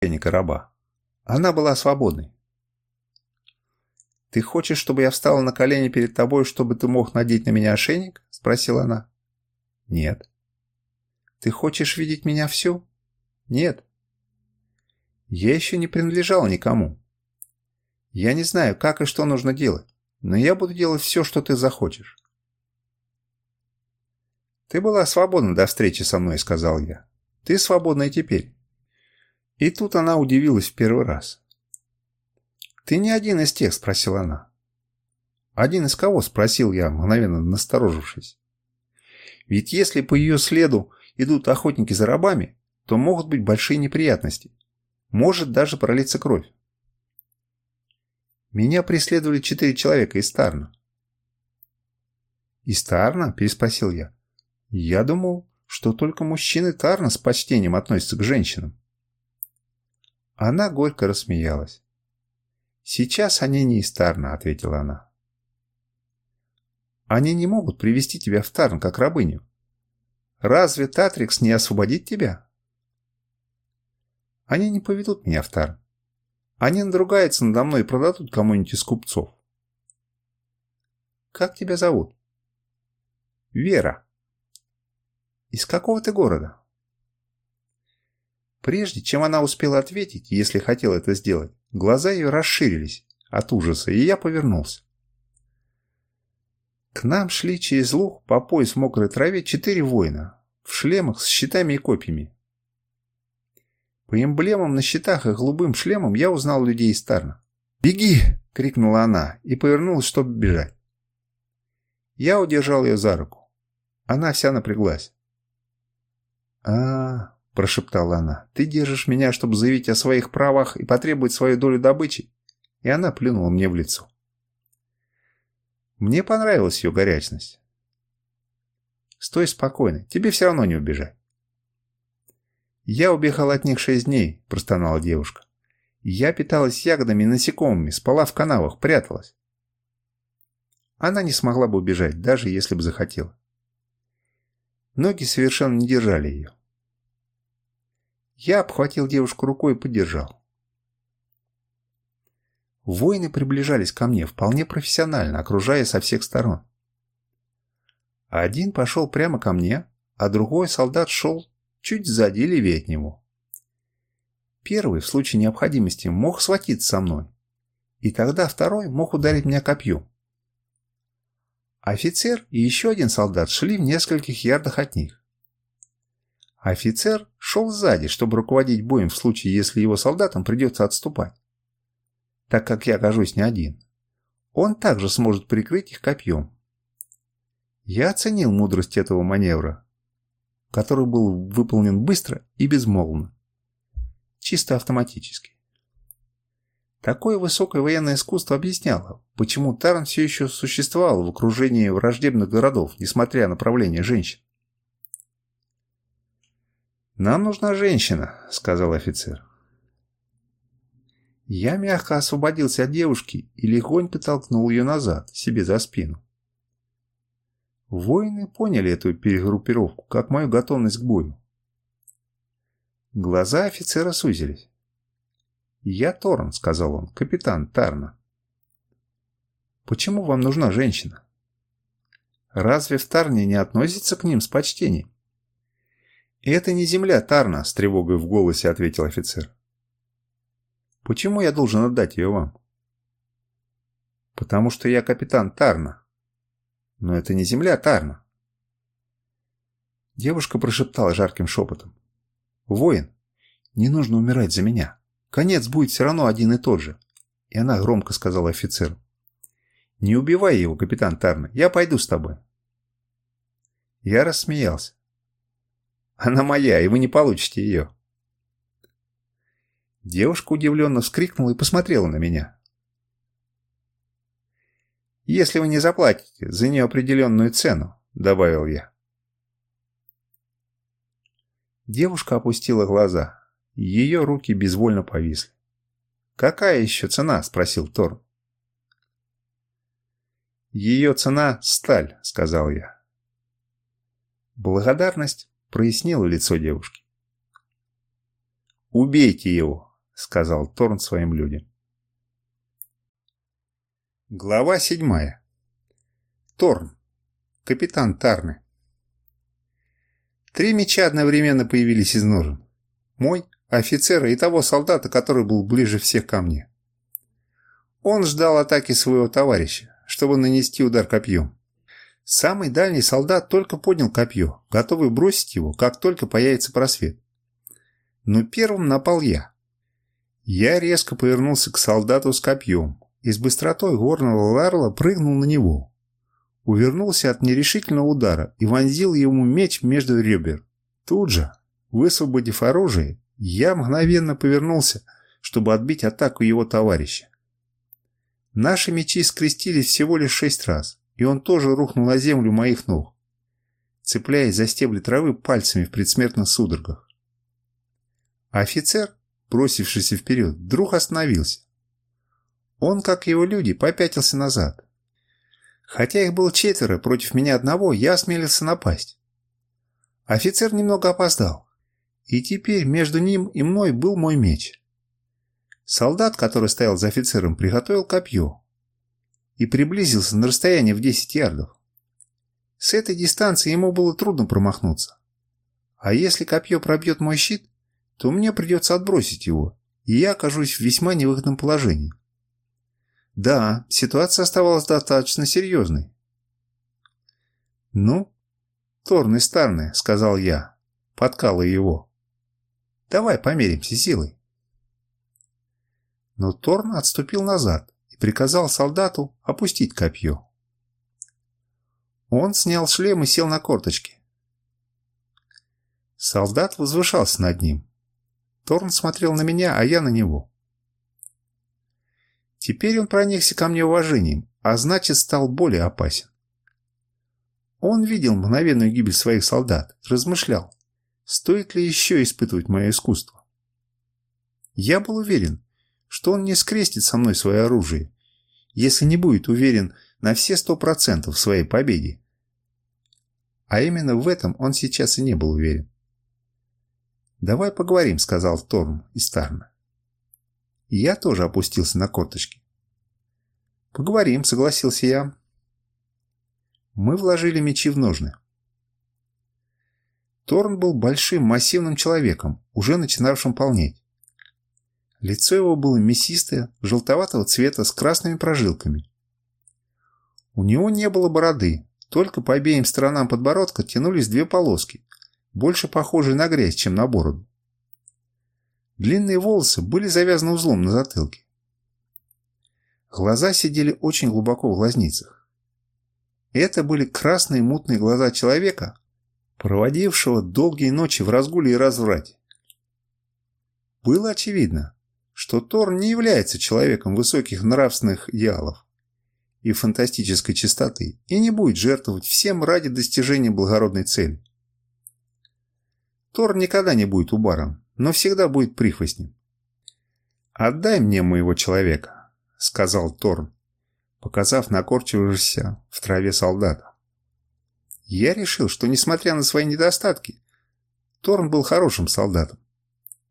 ошейника раба. Она была свободной. «Ты хочешь, чтобы я встала на колени перед тобой, чтобы ты мог надеть на меня ошейник?» – спросила она. «Нет». «Ты хочешь видеть меня всю?» «Нет». «Я еще не принадлежала никому. Я не знаю, как и что нужно делать, но я буду делать все, что ты захочешь». «Ты была свободна до встречи со мной», — сказал я. «Ты свободна и теперь». И тут она удивилась в первый раз. «Ты не один из тех?» — спросила она. «Один из кого?» — спросил я, мгновенно насторожившись. «Ведь если по ее следу идут охотники за рабами, то могут быть большие неприятности. Может даже пролиться кровь. Меня преследовали четыре человека из Тарна. «Из Тарна?» – переспросил я. «Я думал, что только мужчины Тарна с почтением относятся к женщинам». Она горько рассмеялась. «Сейчас они не из Тарна», — ответила она. «Они не могут привести тебя в Тарн, как рабыню. Разве Татрикс не освободит тебя?» «Они не поведут меня в Тарн. Они надругаются надо мной и продадут кому-нибудь из купцов. Как тебя зовут? Вера. Из какого ты города? Прежде чем она успела ответить, если хотела это сделать, глаза ее расширились от ужаса, и я повернулся. К нам шли через луг по пояс в мокрой траве четыре воина в шлемах с щитами и копьями. По эмблемам на щитах и голубым шлемам я узнал людей из Тарна. «Беги!» — крикнула она и повернулась, чтобы бежать. Я удержал ее за руку. Она вся напряглась. а, -а, -а прошептала она. «Ты держишь меня, чтобы заявить о своих правах и потребовать свою долю добычи?» И она плюнула мне в лицо. Мне понравилась ее горячность. «Стой спокойно, тебе все равно не убежать. «Я убегала от них шесть дней», – простонала девушка. «Я питалась ягодами и насекомыми, спала в канавах, пряталась». Она не смогла бы убежать, даже если бы захотела. Ноги совершенно не держали ее. Я обхватил девушку рукой и поддержал. Воины приближались ко мне вполне профессионально, окружая со всех сторон. Один пошел прямо ко мне, а другой солдат шел чуть сзади и левее от него. Первый, в случае необходимости, мог схватиться со мной, и тогда второй мог ударить меня копьем. Офицер и еще один солдат шли в нескольких ярдах от них. Офицер шел сзади, чтобы руководить боем в случае, если его солдатам придется отступать. Так как я окажусь не один, он также сможет прикрыть их копьем. Я оценил мудрость этого маневра который был выполнен быстро и безмолвно. Чисто автоматически. Такое высокое военное искусство объясняло, почему Тарн все еще существовал в окружении враждебных городов, несмотря на правление женщин. «Нам нужна женщина», — сказал офицер. Я мягко освободился от девушки и легонько толкнул ее назад, себе за спину. Воины поняли эту перегруппировку, как мою готовность к бою. Глаза офицера сузились. «Я Торн», — сказал он, — «капитан Тарна». «Почему вам нужна женщина?» «Разве в Тарне не относится к ним с почтением?» «Это не земля Тарна», — с тревогой в голосе ответил офицер. «Почему я должен отдать ее вам?» «Потому что я капитан Тарна», но это не земля Тарна. Девушка прошептала жарким шепотом. «Воин, не нужно умирать за меня. Конец будет все равно один и тот же». И она громко сказала офицеру. «Не убивай его, капитан Тарна. Я пойду с тобой». Я рассмеялся. «Она моя, и вы не получите ее». Девушка удивленно вскрикнула и посмотрела на меня. «Если вы не заплатите за неопределенную цену», — добавил я. Девушка опустила глаза. Ее руки безвольно повисли. «Какая еще цена?» — спросил Тор. «Ее цена — сталь», — сказал я. Благодарность прояснила лицо девушки. «Убейте его!» сказал Торн своим людям. Глава седьмая. Торн. Капитан Тарны. Три меча одновременно появились из ножен. Мой, офицера и того солдата, который был ближе всех ко мне. Он ждал атаки своего товарища, чтобы нанести удар копьем. Самый дальний солдат только поднял копье, готовый бросить его, как только появится просвет. Но первым напал я. Я резко повернулся к солдату с копьем и с быстротой горного ларла прыгнул на него. Увернулся от нерешительного удара и вонзил ему меч между ребер. Тут же, высвободив оружие, я мгновенно повернулся, чтобы отбить атаку его товарища. Наши мечи скрестились всего лишь шесть раз, и он тоже рухнул на землю моих ног, цепляясь за стебли травы пальцами в предсмертных судорогах. Офицер, бросившийся вперед, вдруг остановился. Он, как его люди, попятился назад. Хотя их было четверо, против меня одного, я осмелился напасть. Офицер немного опоздал, и теперь между ним и мной был мой меч. Солдат, который стоял за офицером, приготовил копье и приблизился на расстояние в 10 ярдов. С этой дистанции ему было трудно промахнуться. А если копье пробьет мой щит, то мне придется отбросить его, и я окажусь в весьма невыгодном положении. Да, ситуация оставалась достаточно серьезной. «Ну, Торн и Старны», — сказал я, подкалывая его. «Давай померимся силой». Но Торн отступил назад приказал солдату опустить копье. Он снял шлем и сел на корточки. Солдат возвышался над ним. Торн смотрел на меня, а я на него. Теперь он проникся ко мне уважением, а значит стал более опасен. Он видел мгновенную гибель своих солдат, размышлял, стоит ли еще испытывать мое искусство. Я был уверен, что он не скрестит со мной свое оружие, если не будет уверен на все сто процентов своей победе. А именно в этом он сейчас и не был уверен. «Давай поговорим», — сказал Торм из Тарна. я тоже опустился на корточки. «Поговорим», — согласился я. Мы вложили мечи в ножны. Торн был большим, массивным человеком, уже начинавшим полнеть. Лицо его было мясистое, желтоватого цвета с красными прожилками. У него не было бороды, только по обеим сторонам подбородка тянулись две полоски, больше похожий на грязь, чем на бороду. Длинные волосы были завязаны узлом на затылке. Глаза сидели очень глубоко в глазницах. Это были красные мутные глаза человека, проводившего долгие ночи в разгуле и разврате. Было очевидно, что Тор не является человеком высоких нравственных идеалов и фантастической чистоты и не будет жертвовать всем ради достижения благородной цели. Тор никогда не будет убаром, но всегда будет прихвостнем. «Отдай мне моего человека», — сказал Торн, показав накорчившегося в траве солдата. Я решил, что, несмотря на свои недостатки, Торн был хорошим солдатом.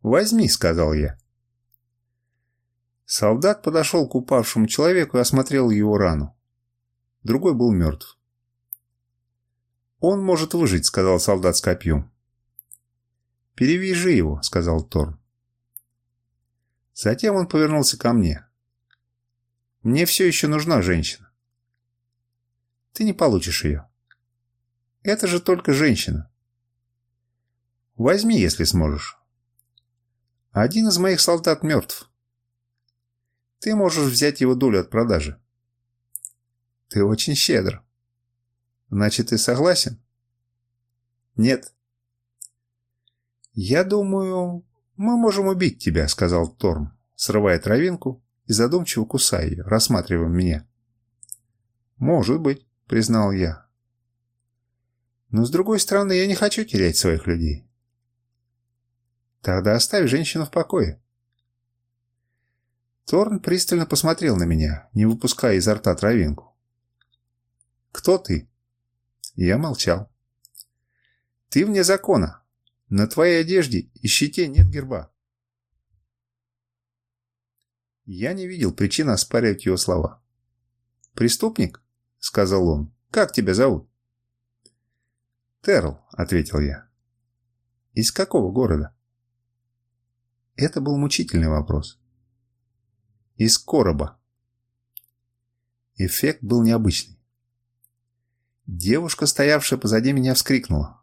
«Возьми», — сказал я. Солдат подошел к упавшему человеку и осмотрел его рану. Другой был мертв. «Он может выжить», — сказал солдат с копьем. «Перевяжи его», — сказал Торн. Затем он повернулся ко мне. «Мне все еще нужна женщина». «Ты не получишь ее». «Это же только женщина». «Возьми, если сможешь». «Один из моих солдат мертв. Ты можешь взять его долю от продажи». «Ты очень щедр». «Значит, ты согласен?» «Нет». «Я думаю, мы можем убить тебя», — сказал Торм, срывая травинку и задумчиво кусая ее, рассматривая меня. «Может быть», — признал я. «Но с другой стороны, я не хочу терять своих людей». «Тогда оставь женщину в покое». Торн пристально посмотрел на меня, не выпуская изо рта травинку. «Кто ты?» Я молчал. «Ты вне закона», на твоей одежде и щите нет герба. Я не видел причин оспаривать его слова. «Преступник?» — сказал он. «Как тебя зовут?» «Терл», — ответил я. «Из какого города?» Это был мучительный вопрос. «Из короба». Эффект был необычный. Девушка, стоявшая позади меня, вскрикнула.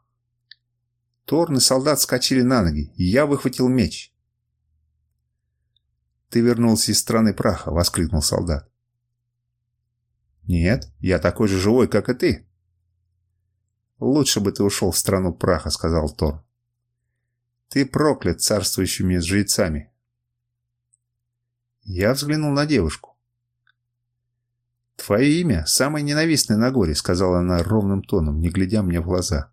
Торн и солдат скачали на ноги, и я выхватил меч. «Ты вернулся из страны праха!» — воскликнул солдат. «Нет, я такой же живой, как и ты!» «Лучше бы ты ушел в страну праха», — сказал Тор. «Ты проклят царствующими жрецами». Я взглянул на девушку. «Твое имя самое ненавистное на горе», — сказала она ровным тоном, не глядя мне в глаза.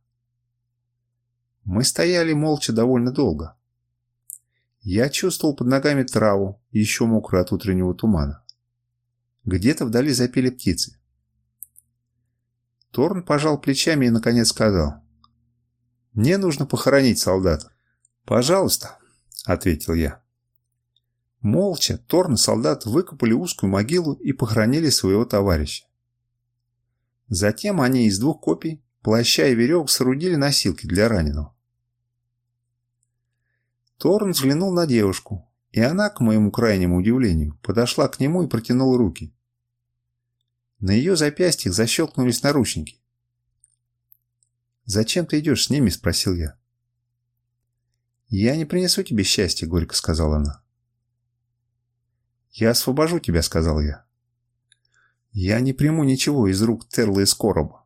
Мы стояли молча довольно долго. Я чувствовал под ногами траву, еще мокрую от утреннего тумана. Где-то вдали запели птицы. Торн пожал плечами и, наконец, сказал. «Мне нужно похоронить солдата». «Пожалуйста», — ответил я. Молча Торн и солдат выкопали узкую могилу и похоронили своего товарища. Затем они из двух копий, плаща и веревок соорудили носилки для раненого. Торн взглянул на девушку, и она, к моему крайнему удивлению, подошла к нему и протянула руки. На ее запястьях защелкнулись наручники. «Зачем ты идешь с ними?» – спросил я. «Я не принесу тебе счастья», – горько сказала она. «Я освобожу тебя», – сказал я. «Я не приму ничего из рук Терла из короба».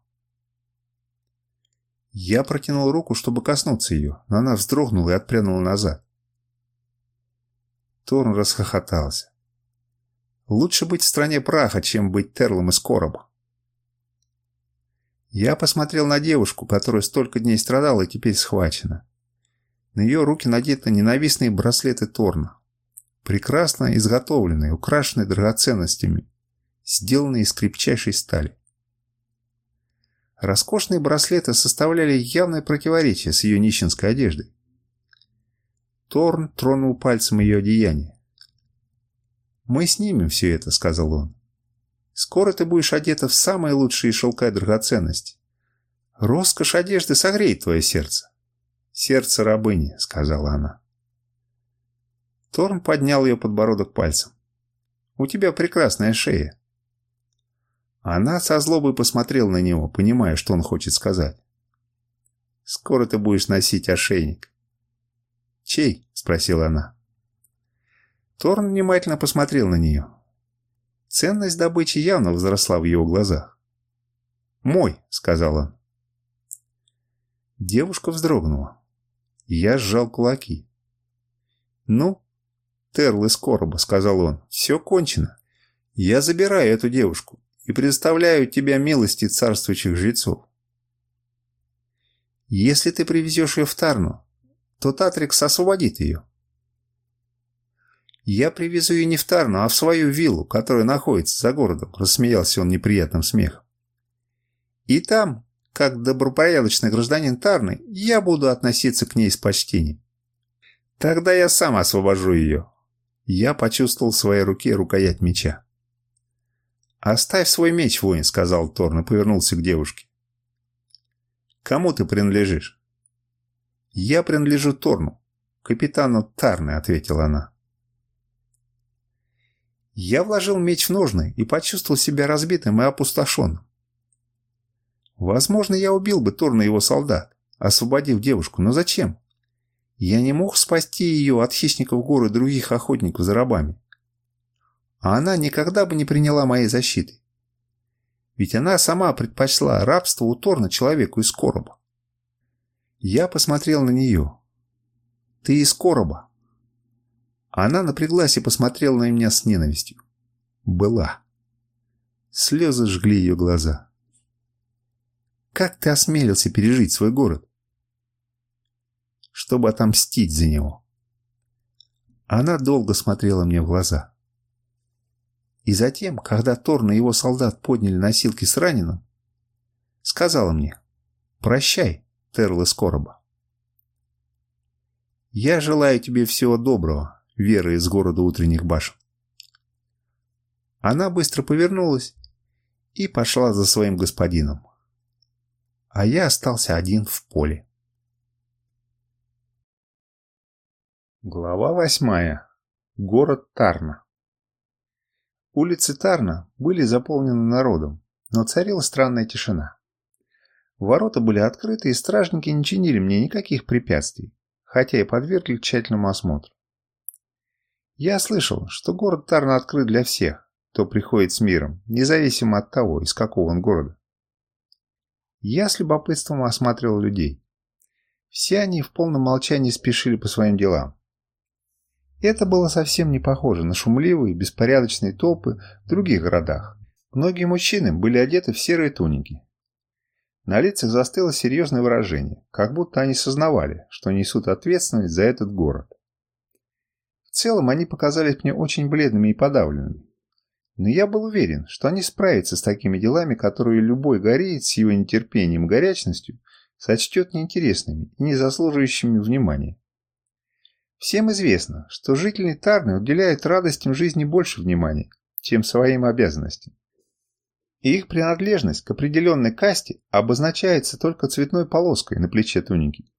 Я протянул руку, чтобы коснуться ее, но она вздрогнула и отпрянула назад. Торн расхохотался. Лучше быть в стране праха, чем быть Терлом из короба. Я посмотрел на девушку, которая столько дней страдала и теперь схвачена. На ее руки надеты ненавистные браслеты Торна. Прекрасно изготовленные, украшенные драгоценностями, сделанные из крепчайшей стали. Роскошные браслеты составляли явное противоречие с ее нищенской одеждой. Торн тронул пальцем ее одеяние. «Мы снимем все это», — сказал он. «Скоро ты будешь одета в самые лучшие шелка и драгоценности. Роскошь одежды согреет твое сердце». «Сердце рабыни», — сказала она. Торн поднял ее подбородок пальцем. «У тебя прекрасная шея». Она со злобой посмотрела на него, понимая, что он хочет сказать. «Скоро ты будешь носить ошейник». «Чей?» – спросила она. Торн внимательно посмотрел на нее. Ценность добычи явно возросла в его глазах. «Мой», — сказал он. Девушка вздрогнула. Я сжал кулаки. «Ну, Терл из короба», — сказал он, — «все кончено. Я забираю эту девушку и предоставляю тебя милости царствующих жрецов. Если ты привезешь ее в Тарну, то Татрикс освободит ее. «Я привезу ее не в Тарну, а в свою виллу, которая находится за городом», – рассмеялся он неприятным смехом. «И там, как добропорядочный гражданин Тарны, я буду относиться к ней с почтением. Тогда я сам освобожу ее». Я почувствовал в своей руке рукоять меча. «Оставь свой меч, воин», — сказал Торн и повернулся к девушке. «Кому ты принадлежишь?» «Я принадлежу Торну, капитану Тарны», — ответила она. Я вложил меч в ножны и почувствовал себя разбитым и опустошенным. Возможно, я убил бы Торна его солдат, освободив девушку, но зачем? Я не мог спасти ее от хищников горы других охотников за рабами. А она никогда бы не приняла моей защиты. Ведь она сама предпочла рабство у Торна человеку из короба. Я посмотрел на нее. «Ты из короба». Она напряглась и посмотрела на меня с ненавистью. «Была». Слезы жгли ее глаза. «Как ты осмелился пережить свой город?» «Чтобы отомстить за него». Она долго смотрела мне в глаза. И затем, когда Торн и его солдат подняли носилки с раненым, сказала мне «Прощай, Терл из короба. Я желаю тебе всего доброго, веры из города утренних башен. Она быстро повернулась и пошла за своим господином. А я остался один в поле. Глава восьмая. Город Тарна. Улицы Тарна были заполнены народом, но царила странная тишина. Ворота были открыты, и стражники не чинили мне никаких препятствий, хотя и подвергли тщательному осмотру. Я слышал, что город Тарна открыт для всех, кто приходит с миром, независимо от того, из какого он города. Я с любопытством осматривал людей. Все они в полном молчании спешили по своим делам. Это было совсем не похоже на шумливые, беспорядочные толпы в других городах. Многие мужчины были одеты в серые туники. На лицах застыло серьезное выражение, как будто они сознавали, что несут ответственность за этот город. В целом они показались мне очень бледными и подавленными. Но я был уверен, что они справятся с такими делами, которые любой гореец с его нетерпением и горячностью сочтет неинтересными и не заслуживающими внимания. Всем известно, что жители Тарны уделяют радостям жизни больше внимания, чем своим обязанностям. И их принадлежность к определенной касте обозначается только цветной полоской на плече туники,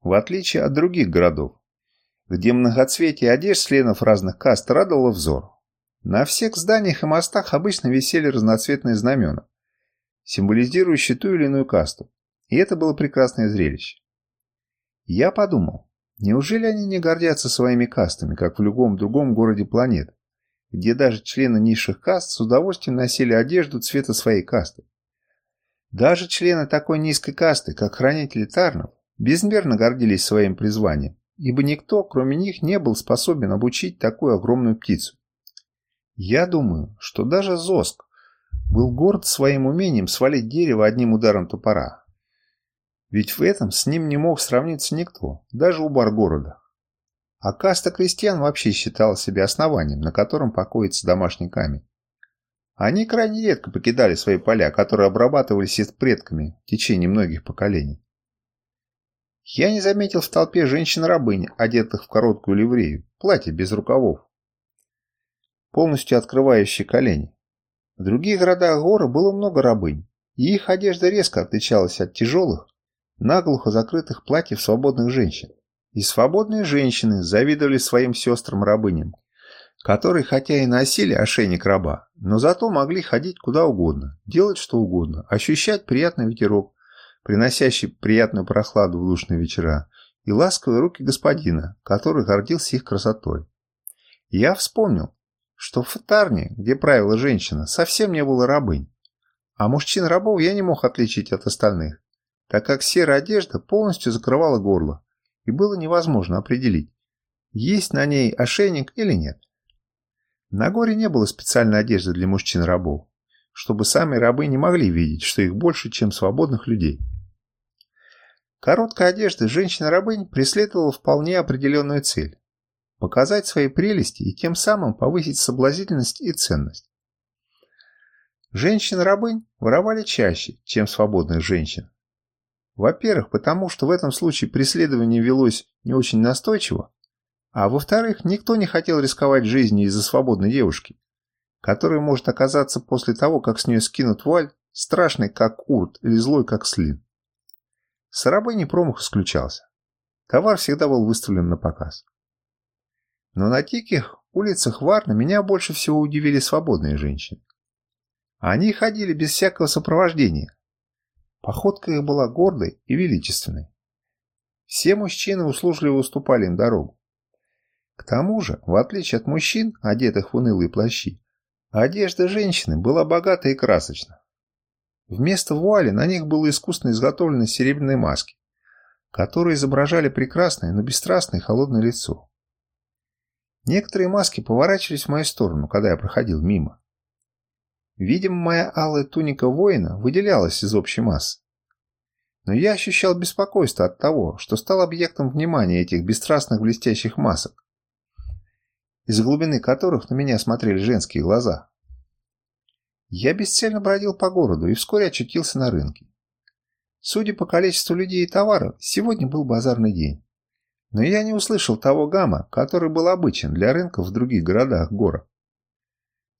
в отличие от других городов, где многоцветие одежд членов разных каст радовало взор. На всех зданиях и мостах обычно висели разноцветные знамена, символизирующие ту или иную касту, и это было прекрасное зрелище. Я подумал, неужели они не гордятся своими кастами, как в любом другом городе планеты, где даже члены низших каст с удовольствием носили одежду цвета своей касты? Даже члены такой низкой касты, как хранители Тарнов, безмерно гордились своим призванием, ибо никто, кроме них, не был способен обучить такую огромную птицу. Я думаю, что даже Зоск был горд своим умением свалить дерево одним ударом топора. Ведь в этом с ним не мог сравниться никто, даже убар города. А каста крестьян вообще считала себя основанием, на котором покоится домашний камень. Они крайне редко покидали свои поля, которые обрабатывались их предками в течение многих поколений. Я не заметил в толпе женщин-рабынь, одетых в короткую ливрею, платье без рукавов, полностью открывающие колени. В других городах гора было много рабынь, и их одежда резко отличалась от тяжелых, наглухо закрытых платьев свободных женщин. И свободные женщины завидовали своим сестрам-рабыням, которые хотя и носили ошейник раба, но зато могли ходить куда угодно, делать что угодно, ощущать приятный ветерок, приносящий приятную прохладу в душные вечера, и ласковые руки господина, который гордился их красотой. Я вспомнил, что в Тарне, где правила женщина, совсем не было рабынь. А мужчин-рабов я не мог отличить от остальных, так как серая одежда полностью закрывала горло, и было невозможно определить, есть на ней ошейник или нет. На горе не было специальной одежды для мужчин-рабов, чтобы сами рабы не могли видеть, что их больше, чем свободных людей. Короткая одежда женщин-рабынь преследовала вполне определенную цель показать свои прелести и тем самым повысить соблазнительность и ценность. Женщин-рабынь воровали чаще, чем свободных женщин. Во-первых, потому что в этом случае преследование велось не очень настойчиво, а во-вторых, никто не хотел рисковать жизнью из-за свободной девушки, которая может оказаться после того, как с нее скинут вуаль, страшной как урт или злой как слин. С рабыней промах исключался. Товар всегда был выставлен на показ. Но на диких улицах Варна меня больше всего удивили свободные женщины. Они ходили без всякого сопровождения. Походка их была гордой и величественной. Все мужчины услужливо уступали им дорогу. К тому же, в отличие от мужчин, одетых в унылые плащи, одежда женщины была богата и красочна. Вместо вуали на них было искусно изготовлены серебряные маски, которые изображали прекрасное, но бесстрастное холодное лицо. Некоторые маски поворачивались в мою сторону, когда я проходил мимо. Видимо, моя алая туника воина выделялась из общей массы. Но я ощущал беспокойство от того, что стал объектом внимания этих бесстрастных блестящих масок, из глубины которых на меня смотрели женские глаза. Я бесцельно бродил по городу и вскоре очутился на рынке. Судя по количеству людей и товаров, сегодня был базарный день. Но я не услышал того гамма, который был обычен для рынков в других городах гора.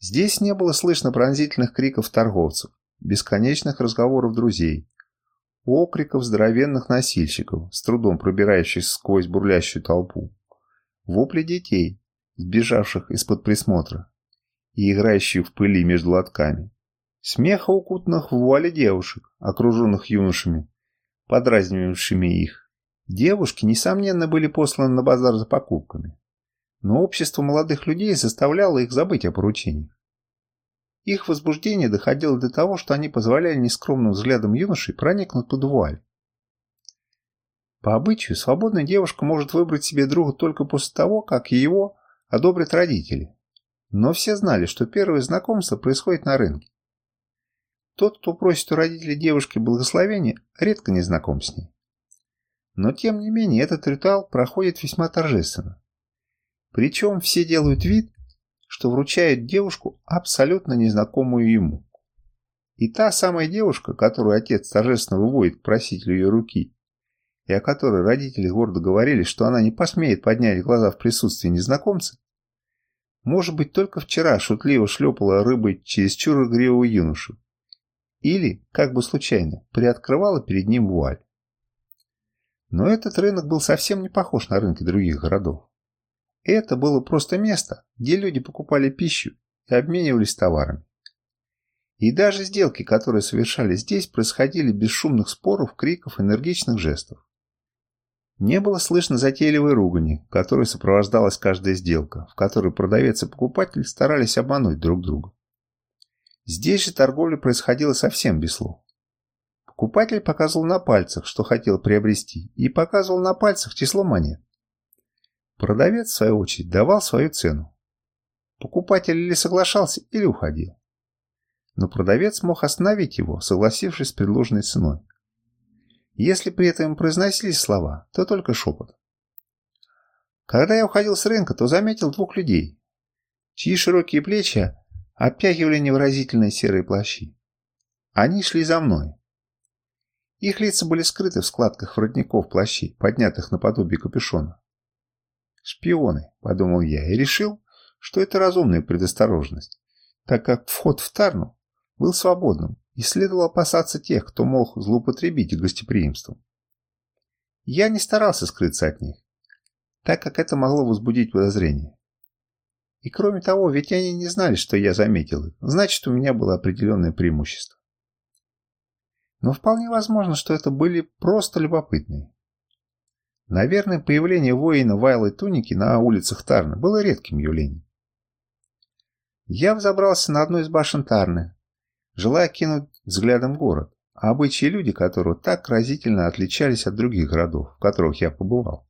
Здесь не было слышно пронзительных криков торговцев, бесконечных разговоров друзей, окриков здоровенных носильщиков, с трудом пробирающихся сквозь бурлящую толпу, вопли детей, сбежавших из-под присмотра и играющих в пыли между лотками, смеха укутанных в вуале девушек, окруженных юношами, подразнивавшими их. Девушки, несомненно, были посланы на базар за покупками, но общество молодых людей заставляло их забыть о поручениях. Их возбуждение доходило до того, что они позволяли нескромным взглядам юношей проникнуть под вуаль. По обычаю, свободная девушка может выбрать себе друга только после того, как его одобрят родители. Но все знали, что первое знакомство происходит на рынке. Тот, кто просит у родителей девушки благословения, редко не знаком с ней. Но тем не менее этот ритуал проходит весьма торжественно. Причем все делают вид, что вручают девушку абсолютно незнакомую ему. И та самая девушка, которую отец торжественно выводит к просителю ее руки, и о которой родители гордо говорили, что она не посмеет поднять глаза в присутствии незнакомца, может быть, только вчера шутливо шлепала рыбой через чур игривого юношу, или, как бы случайно, приоткрывала перед ним вуаль. Но этот рынок был совсем не похож на рынки других городов. Это было просто место, где люди покупали пищу и обменивались товарами. И даже сделки, которые совершались здесь, происходили без шумных споров, криков, энергичных жестов. Не было слышно затейливой ругани, которой сопровождалась каждая сделка, в которой продавец и покупатель старались обмануть друг друга. Здесь же торговля происходила совсем без слов. Покупатель показывал на пальцах, что хотел приобрести, и показывал на пальцах число монет. Продавец, в свою очередь, давал свою цену. Покупатель или соглашался, или уходил. Но продавец мог остановить его, согласившись с предложенной ценой. Если при этом произносились слова, то только шепот. Когда я уходил с рынка, то заметил двух людей, чьи широкие плечи обтягивали невыразительные серые плащи. Они шли за мной. Их лица были скрыты в складках воротников плащей, поднятых наподобие капюшона. «Шпионы», — подумал я, и решил, что это разумная предосторожность, так как вход в Тарну был свободным, и следовало опасаться тех, кто мог злоупотребить гостеприимством. Я не старался скрыться от них, так как это могло возбудить подозрения. И кроме того, ведь они не знали, что я заметил их, значит, у меня было определенное преимущество. Но вполне возможно, что это были просто любопытные. Наверное, появление воина в алой тунике на улицах Тарны было редким явлением. Я взобрался на одну из башен Тарны, желая кинуть взглядом город, а обычаи люди которого так разительно отличались от других городов, в которых я побывал.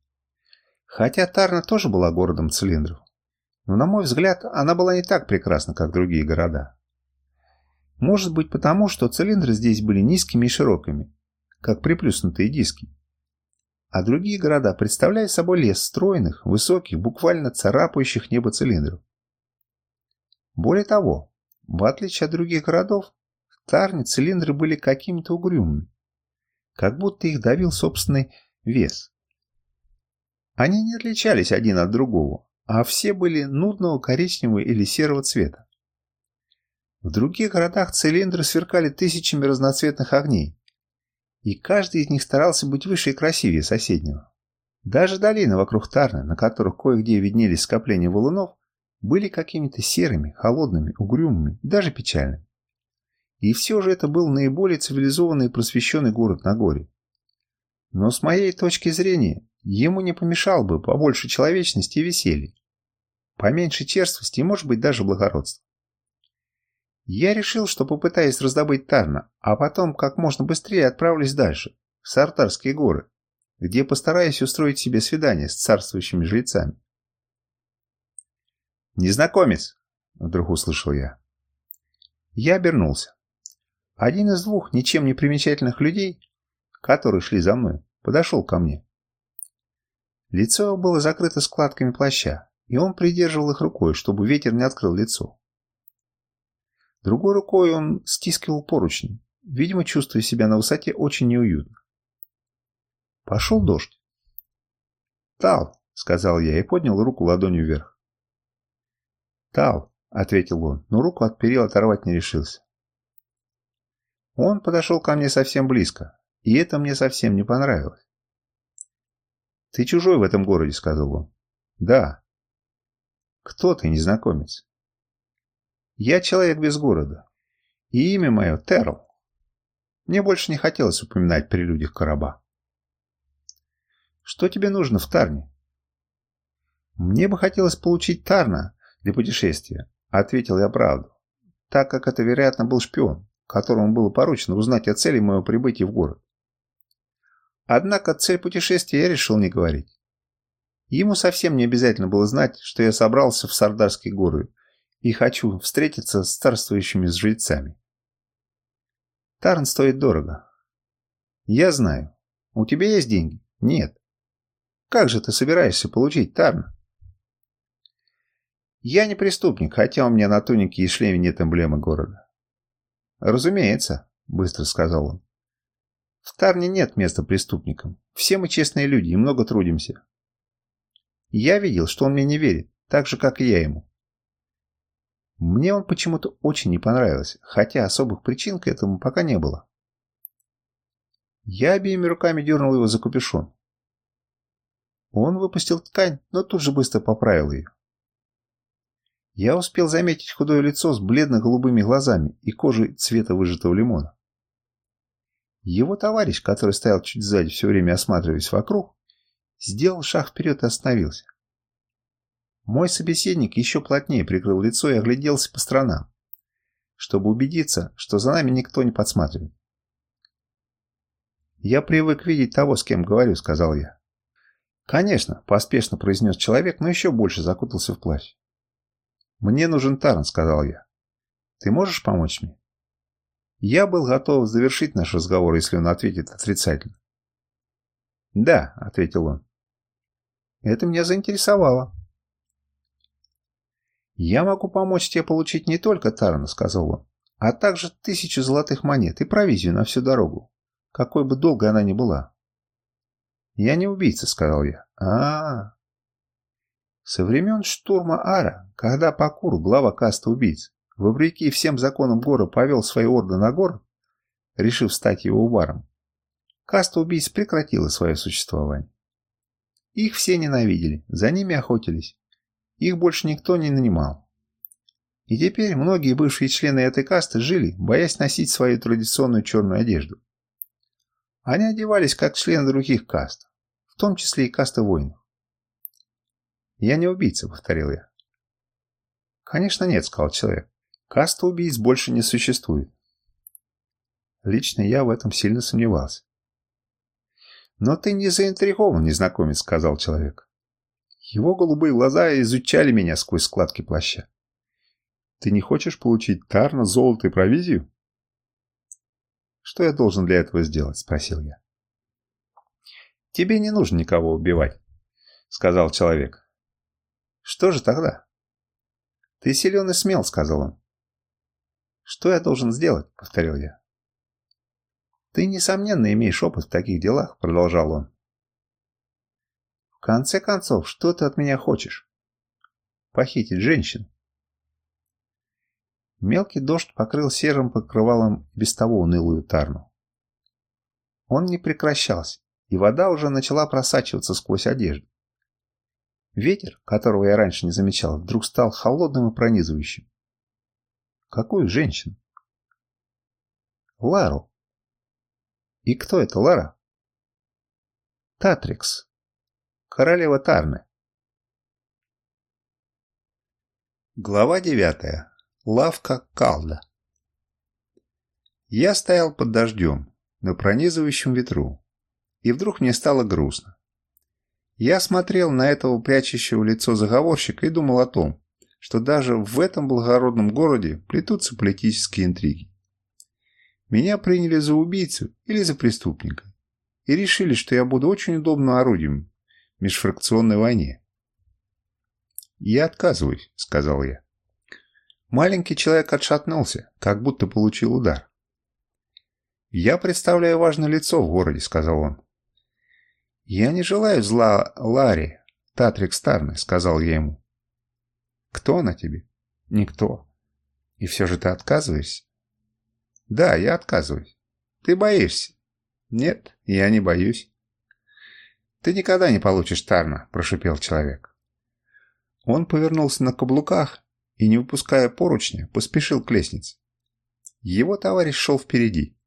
Хотя Тарна тоже была городом цилиндров, но, на мой взгляд, она была не так прекрасна, как другие города. Может быть потому, что цилиндры здесь были низкими и широкими, как приплюснутые диски, а другие города представляют собой лес стройных, высоких, буквально царапающих небо цилиндров. Более того, в отличие от других городов, в Тарне цилиндры были какими-то угрюмыми, как будто их давил собственный вес. Они не отличались один от другого, а все были нудного коричневого или серого цвета. В других городах цилиндры сверкали тысячами разноцветных огней, и каждый из них старался быть выше и красивее соседнего. Даже долины вокруг Тарны, на которых кое-где виднелись скопления валунов, были какими-то серыми, холодными, угрюмыми и даже печальными. И все же это был наиболее цивилизованный и просвещенный город на горе. Но с моей точки зрения, ему не помешал бы побольше человечности и веселья, поменьше черствости и, может быть, даже благородства. Я решил, что попытаюсь раздобыть Тарна, а потом как можно быстрее отправлюсь дальше, в Сартарские горы, где постараюсь устроить себе свидание с царствующими жрецами. «Незнакомец!» — вдруг услышал я. Я обернулся. Один из двух ничем не примечательных людей, которые шли за мной, подошел ко мне. Лицо было закрыто складками плаща, и он придерживал их рукой, чтобы ветер не открыл лицо. Другой рукой он стискивал поручни, видимо, чувствуя себя на высоте очень неуютно. Пошел дождь. «Тал», — сказал я и поднял руку ладонью вверх. «Тал», — ответил он, но руку от перил оторвать не решился. Он подошел ко мне совсем близко, и это мне совсем не понравилось. «Ты чужой в этом городе», — сказал он. «Да». «Кто ты, незнакомец?» «Я человек без города, и имя мое Терл. Мне больше не хотелось упоминать при людях короба». «Что тебе нужно в Тарне?» «Мне бы хотелось получить Тарна для путешествия», — ответил я правду, так как это, вероятно, был шпион, которому было поручено узнать о цели моего прибытия в город. Однако цель путешествия я решил не говорить. Ему совсем не обязательно было знать, что я собрался в Сардарские горы и хочу встретиться с царствующими жрецами. Тарн стоит дорого. Я знаю. У тебя есть деньги? Нет. Как же ты собираешься получить Тарн? Я не преступник, хотя у меня на тунике и шлеме нет эмблемы города. Разумеется, быстро сказал он. В Тарне нет места преступникам. Все мы честные люди и много трудимся. Я видел, что он мне не верит, так же, как и я ему. Мне он почему-то очень не понравился, хотя особых причин к этому пока не было. Я обеими руками дернул его за капюшон. Он выпустил ткань, но тут же быстро поправил ее. Я успел заметить худое лицо с бледно-голубыми глазами и кожей цвета выжатого лимона. Его товарищ, который стоял чуть сзади, все время осматриваясь вокруг, сделал шаг вперед и остановился. Мой собеседник еще плотнее прикрыл лицо и огляделся по сторонам, чтобы убедиться, что за нами никто не подсматривает. «Я привык видеть того, с кем говорю», — сказал я. «Конечно», — поспешно произнес человек, но еще больше закутался в плащ. «Мне нужен Таран», — сказал я. «Ты можешь помочь мне?» Я был готов завершить наш разговор, если он ответит отрицательно. «Да», — ответил он. «Это меня заинтересовало». «Я могу помочь тебе получить не только Тарана», — сказал он, «а также тысячу золотых монет и провизию на всю дорогу, какой бы долгой она ни была». «Я не убийца», — сказал я. а, -а, -а. Со времен штурма Ара, когда Пакур, глава каста убийц, вопреки всем законам Гора повел свои орды на город, решив стать его убаром, каста убийц прекратила свое существование. Их все ненавидели, за ними охотились. Их больше никто не нанимал. И теперь многие бывшие члены этой касты жили, боясь носить свою традиционную черную одежду. Они одевались как члены других каст, в том числе и касты воинов. «Я не убийца», — повторил я. «Конечно нет», — сказал человек. «Каста убийц больше не существует». Лично я в этом сильно сомневался. «Но ты не заинтригован, незнакомец», — сказал человек. Его голубые глаза изучали меня сквозь складки плаща. «Ты не хочешь получить тарна, золото и провизию?» «Что я должен для этого сделать?» — спросил я. «Тебе не нужно никого убивать», — сказал человек. Что же тогда? Ты силен и смел, сказал он. Что я должен сделать? Повторил я. Ты, несомненно, имеешь опыт в таких делах, продолжал он. Конце концов, что ты от меня хочешь? Похитить женщин. Мелкий дождь покрыл серым покрывалом без того унылую тарну. Он не прекращался, и вода уже начала просачиваться сквозь одежду. Ветер, которого я раньше не замечал, вдруг стал холодным и пронизывающим. Какую женщину? Лару. И кто это Лара? Татрикс. Королева Тарны. Глава девятая. Лавка Калда. Я стоял под дождем, на пронизывающем ветру, и вдруг мне стало грустно. Я смотрел на этого прячущего лицо заговорщика и думал о том, что даже в этом благородном городе плетутся политические интриги. Меня приняли за убийцу или за преступника и решили, что я буду очень удобным орудием межфракционной войне. «Я отказываюсь», — сказал я. Маленький человек отшатнулся, как будто получил удар. «Я представляю важное лицо в городе», — сказал он. «Я не желаю зла Ларе, Татрик Старны», — сказал я ему. «Кто она тебе?» Никто. И все же ты отказываешься? Да, я отказываюсь. Ты боишься? Нет, я не боюсь. Ты никогда не получишь Тарна, прошипел человек. Он повернулся на каблуках и, не выпуская поручня, поспешил к лестнице. Его товарищ шел впереди.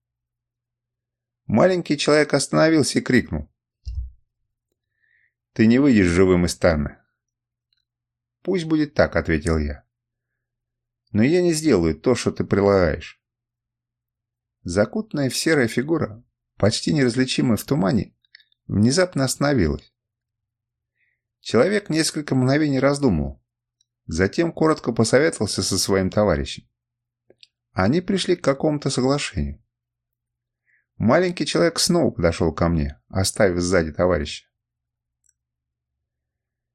Маленький человек остановился и крикнул. «Ты не выйдешь живым из Тарна». «Пусть будет так», — ответил я. «Но я не сделаю то, что ты предлагаешь». Закутанная в серая фигура, почти неразличимая в тумане, внезапно остановилась. Человек несколько мгновений раздумывал, затем коротко посоветовался со своим товарищем. Они пришли к какому-то соглашению. Маленький человек снова подошел ко мне, оставив сзади товарища.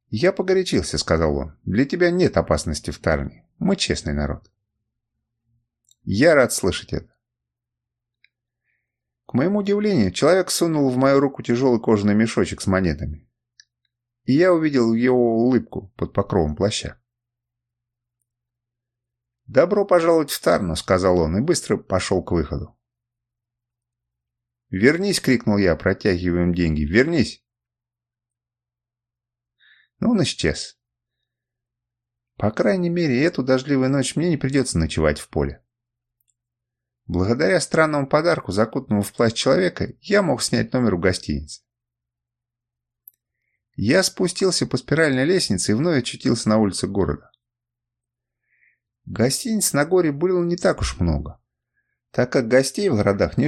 «Я погорячился», — сказал он. «Для тебя нет опасности в Тарне. Мы честный народ». «Я рад слышать это. К моему удивлению, человек сунул в мою руку тяжелый кожаный мешочек с монетами. И я увидел его улыбку под покровом плаща. «Добро пожаловать в Тарну», — сказал он, и быстро пошел к выходу. «Вернись!» — крикнул я, протягивая деньги. «Вернись!» Но он исчез. По крайней мере, эту дождливую ночь мне не придется ночевать в поле. Благодаря странному подарку, закутанному в плащ человека, я мог снять номер в гостинице. Я спустился по спиральной лестнице и вновь очутился на улице города. Гостиниц на горе было не так уж много, так как гостей в городах не